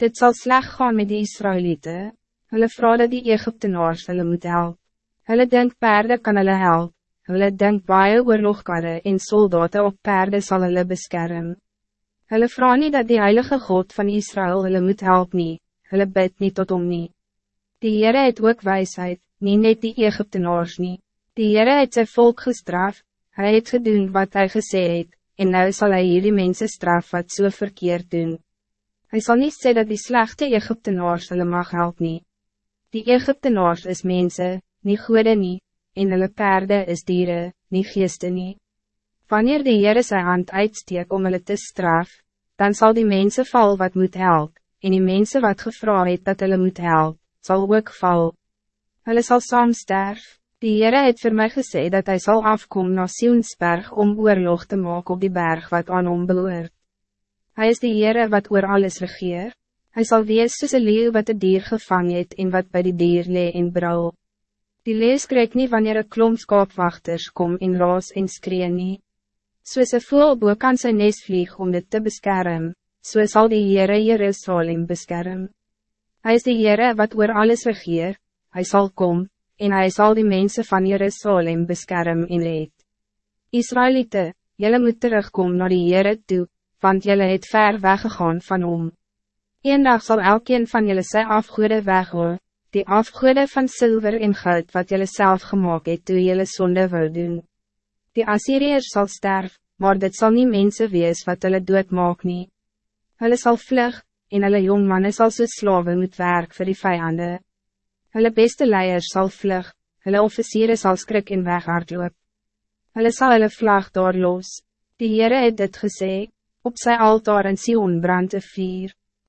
Dit zal slecht gaan met die Israëlieten. Hulle vrouw dat die Egyptenaars hulle moet help. Hulle denk paarden kan hulle help. Hulle denk baie oorlogkarre en soldaten op paarden zal hulle beschermen. Hulle vrouw niet dat die heilige God van Israël hulle moet help nie. Hulle bid niet tot om nie. Die Heere het ook wijsheid, nie net die Egyptenaars nie. Die Heere het sy volk gestraf, hy het gedoen wat hij het, en nou zal hij hierdie mense straf wat so verkeerd doen. Hij zal niet zeggen dat die slechte Egyptenaars hulle mag help nie. Die Egyptenaars is mensen, niet goede nie, en hulle perde is dieren, niet geeste nie. Wanneer die Heere sy hand uitsteek om hulle te straf, dan zal die mensen val wat moet help, en die mensen wat gevra het dat hulle moet help, zal ook val. Hulle sal saam sterf. Die Heere het voor mij gesê dat hij zal afkomen naar Sionsberg om oorlog te maken op die berg wat aan hom behoort. Hij is de Heere wat oor alles regeer. Hij zal wees soos een leeuw wat de dier gevangen het en wat bij die dier lee en brouw. Die lees krijgt niet wanneer een klomp skaapwachters kom in raas en skree nie. Soos een voelboe kan sy nes vlieg om dit te beschermen, so zal die Heere Jerusalem beschermen. Hij is de Heere wat oor alles regeer, hij zal komen, en hij zal die mensen van Jerusalem beschermen in red. Israëlieten, jullie moet terugkomen naar die Heere toe, want jullie het ver weggegaan van om. Eendag zal elkeen van jullie sy afgoede weghoor, die afgoede van zilver en goud wat jullie zelf gemaakt het toe jullie zonde wil doen. Die Assyriërs zal sterf, maar dit zal niet mensen wees wat hulle dood maak nie. Hulle sal vlug, en hulle jongmannen sal so slawe moet werk vir die vijanden. Hulle beste leiers sal vlug, hulle officieren sal skrik en weghardloop. Hulle sal hulle vlag daar los, die Heere het dit gesê, op sy altaar in Sion brand een vier.